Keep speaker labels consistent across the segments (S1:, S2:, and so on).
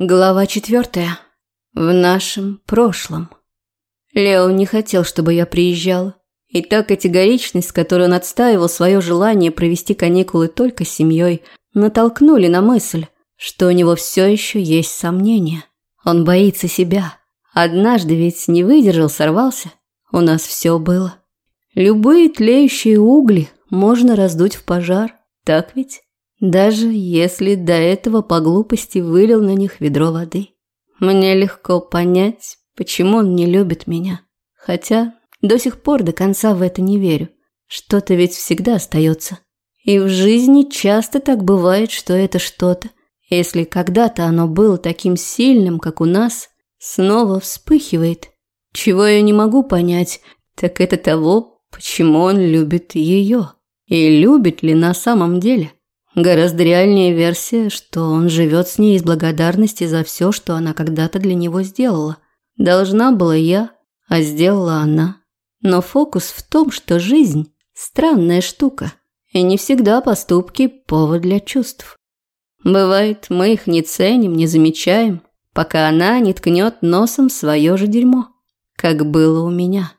S1: Глава четвертая. В нашем прошлом. Лео не хотел, чтобы я приезжала. И та категоричность, с которой он отстаивал свое желание провести каникулы только с семьей, натолкнули на мысль, что у него все еще есть сомнения. Он боится себя. Однажды ведь не выдержал, сорвался. У нас все было. Любые тлеющие угли можно раздуть в пожар, так ведь? Даже если до этого по глупости вылил на них ведро воды. Мне легко понять, почему он не любит меня. Хотя до сих пор до конца в это не верю. Что-то ведь всегда остается. И в жизни часто так бывает, что это что-то, если когда-то оно было таким сильным, как у нас, снова вспыхивает. Чего я не могу понять, так это того, почему он любит ее. И любит ли на самом деле. Гораздо реальнее версия, что он живет с ней из благодарности за все, что она когда-то для него сделала. Должна была я, а сделала она. Но фокус в том, что жизнь – странная штука, и не всегда поступки – повод для чувств. Бывает, мы их не ценим, не замечаем, пока она не ткнет носом свое же дерьмо, как было у меня.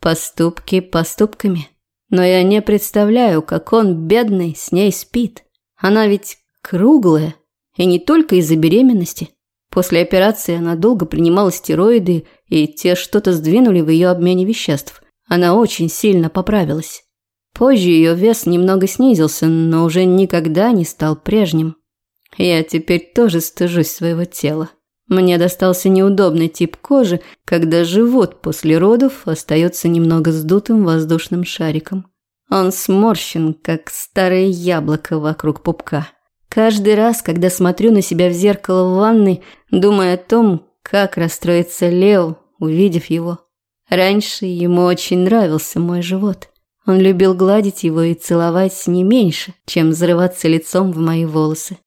S1: Поступки поступками – но я не представляю, как он, бедный, с ней спит. Она ведь круглая, и не только из-за беременности. После операции она долго принимала стероиды, и те что-то сдвинули в ее обмене веществ. Она очень сильно поправилась. Позже ее вес немного снизился, но уже никогда не стал прежним. Я теперь тоже стыжусь своего тела. Мне достался неудобный тип кожи, когда живот после родов остается немного сдутым воздушным шариком. Он сморщен, как старое яблоко вокруг пупка. Каждый раз, когда смотрю на себя в зеркало в ванной, думаю о том, как расстроится Лео, увидев его. Раньше ему очень нравился мой живот. Он любил гладить его и целовать не меньше, чем взрываться лицом в мои волосы.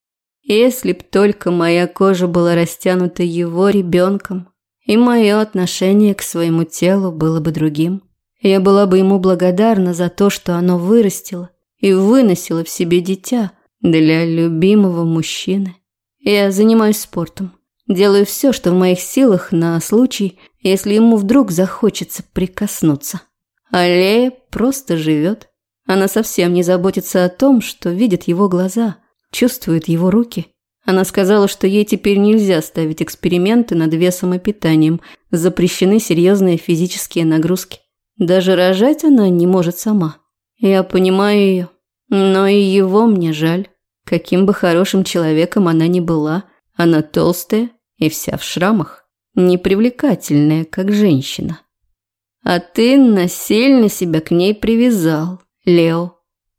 S1: Если б только моя кожа была растянута его ребенком, и мое отношение к своему телу было бы другим. Я была бы ему благодарна за то, что оно вырастило и выносило в себе дитя для любимого мужчины. Я занимаюсь спортом. Делаю все, что в моих силах на случай, если ему вдруг захочется прикоснуться. А Лея просто живет. Она совсем не заботится о том, что видят его глаза – чувствует его руки. Она сказала, что ей теперь нельзя ставить эксперименты над весом и питанием, запрещены серьезные физические нагрузки. Даже рожать она не может сама. Я понимаю ее, но и его мне жаль. Каким бы хорошим человеком она ни была, она толстая и вся в шрамах, непривлекательная, как женщина. А ты насильно себя к ней привязал, Лео.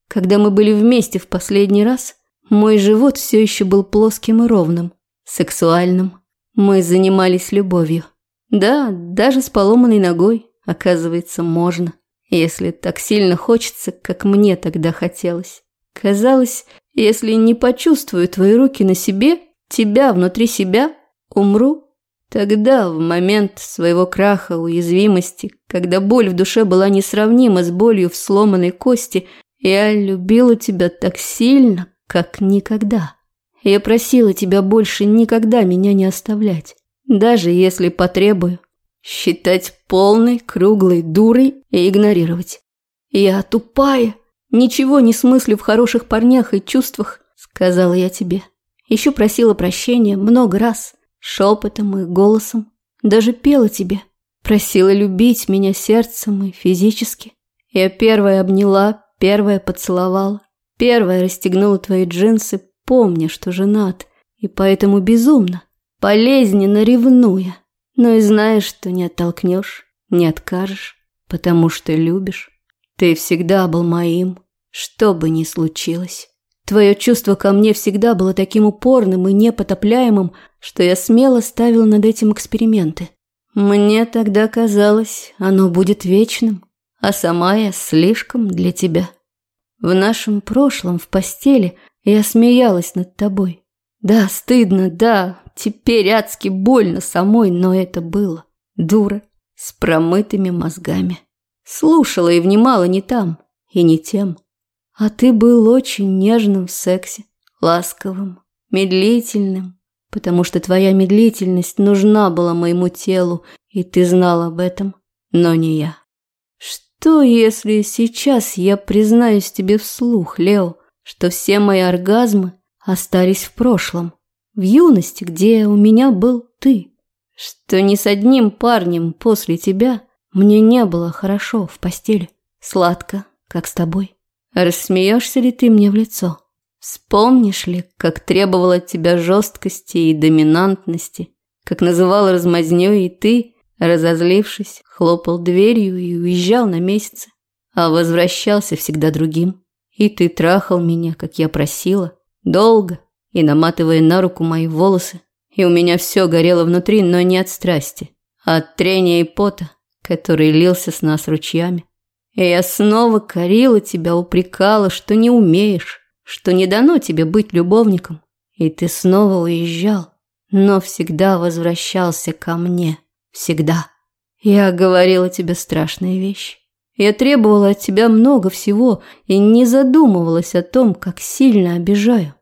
S1: Когда мы были вместе в последний раз – мой живот все еще был плоским и ровным, сексуальным. Мы занимались любовью. Да, даже с поломанной ногой, оказывается, можно. Если так сильно хочется, как мне тогда хотелось. Казалось, если не почувствую твои руки на себе, тебя внутри себя, умру. Тогда, в момент своего краха, уязвимости, когда боль в душе была несравнима с болью в сломанной кости, я любила тебя так сильно, как никогда. Я просила тебя больше никогда меня не оставлять, даже если потребую. Считать полной, круглой дурой и игнорировать. Я тупая, ничего не смыслю в хороших парнях и чувствах, сказала я тебе. Еще просила прощения много раз, шепотом и голосом. Даже пела тебе. Просила любить меня сердцем и физически. Я первая обняла, первая поцеловала. Первая расстегнула твои джинсы, помня, что женат, и поэтому безумно, болезненно ревнуя, но и знаешь, что не оттолкнешь, не откажешь, потому что любишь. Ты всегда был моим, что бы ни случилось. Твое чувство ко мне всегда было таким упорным и непотопляемым, что я смело ставил над этим эксперименты. Мне тогда казалось, оно будет вечным, а сама я слишком для тебя. В нашем прошлом в постели я смеялась над тобой. Да, стыдно, да, теперь адски больно самой, но это было. Дура, с промытыми мозгами. Слушала и внимала не там и не тем. А ты был очень нежным в сексе, ласковым, медлительным, потому что твоя медлительность нужна была моему телу, и ты знал об этом, но не я. Что, если сейчас я признаюсь тебе вслух, Лео, что все мои оргазмы остались в прошлом, в юности, где у меня был ты, что ни с одним парнем после тебя мне не было хорошо в постели, сладко, как с тобой. Рассмеешься ли ты мне в лицо? Вспомнишь ли, как требовал от тебя жесткости и доминантности, как называл размазнёй и ты, разозлившись, хлопал дверью и уезжал на месяцы, а возвращался всегда другим. И ты трахал меня, как я просила, долго и наматывая на руку мои волосы, и у меня все горело внутри, но не от страсти, а от трения и пота, который лился с нас ручьями. И я снова корила тебя, упрекала, что не умеешь, что не дано тебе быть любовником, и ты снова уезжал, но всегда возвращался ко мне, всегда. Я говорила тебе страшные вещи. Я требовала от тебя много всего и не задумывалась о том, как сильно обижаю.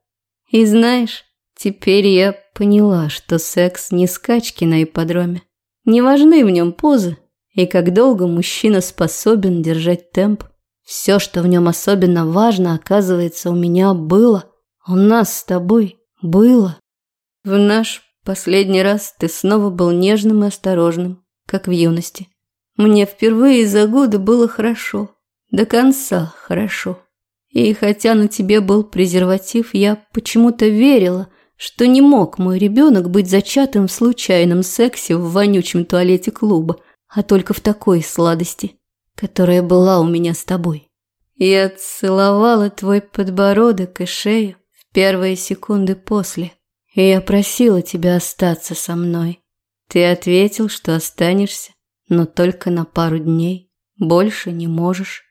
S1: И знаешь, теперь я поняла, что секс не скачки на ипподроме. Не важны в нем позы и как долго мужчина способен держать темп. Все, что в нем особенно важно, оказывается, у меня было. У нас с тобой было. В наш последний раз ты снова был нежным и осторожным, как в юности. Мне впервые за годы было хорошо. До конца хорошо. И хотя на тебе был презерватив, я почему-то верила, что не мог мой ребенок быть зачатым в случайном сексе в вонючем туалете клуба, а только в такой сладости которая была у меня с тобой. Я целовала твой подбородок и шею в первые секунды после, и я просила тебя остаться со мной. Ты ответил, что останешься, но только на пару дней. Больше не можешь.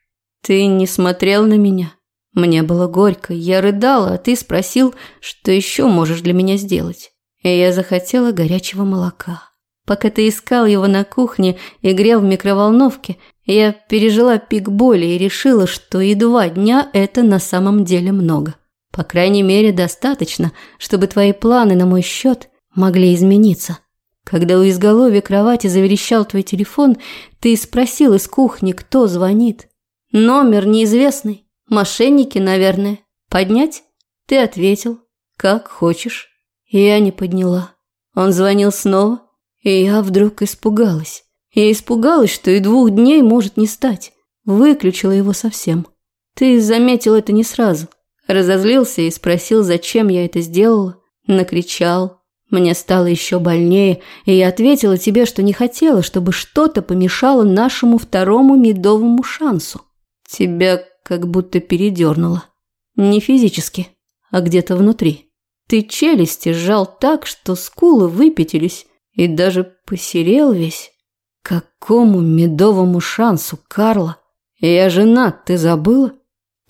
S1: Ты не смотрел на меня. Мне было горько, я рыдала, а ты спросил, что еще можешь для меня сделать. И я захотела горячего молока. Пока ты искал его на кухне и грел в микроволновке, я пережила пик боли и решила, что и два дня – это на самом деле много. По крайней мере, достаточно, чтобы твои планы на мой счет могли измениться. Когда у изголовья кровати заверещал твой телефон, ты спросил из кухни, кто звонит. Номер неизвестный. Мошенники, наверное. Поднять? Ты ответил. Как хочешь. Я не подняла. Он звонил снова. И я вдруг испугалась. Я испугалась, что и двух дней может не стать. Выключила его совсем. Ты заметил это не сразу. Разозлился и спросил, зачем я это сделала. Накричал. Мне стало еще больнее, и я ответила тебе, что не хотела, чтобы что-то помешало нашему второму медовому шансу. Тебя как будто передернуло. Не физически, а где-то внутри. Ты челюсти сжал так, что скулы выпятились, и даже посерел весь. Какому медовому шансу, Карла? Я женат, ты забыла?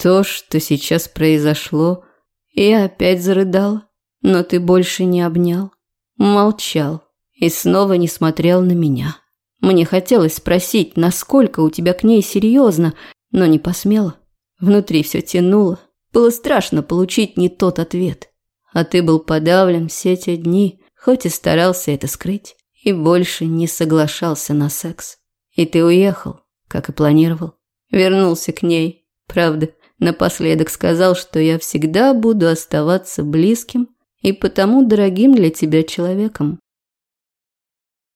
S1: То, что сейчас произошло, я опять зарыдала, но ты больше не обнял, молчал и снова не смотрел на меня. Мне хотелось спросить, насколько у тебя к ней серьезно, но не посмела. Внутри все тянуло. Было страшно получить не тот ответ. А ты был подавлен все те дни, хоть и старался это скрыть, и больше не соглашался на секс. И ты уехал, как и планировал. Вернулся к ней. Правда, напоследок сказал, что я всегда буду оставаться близким и потому дорогим для тебя человеком.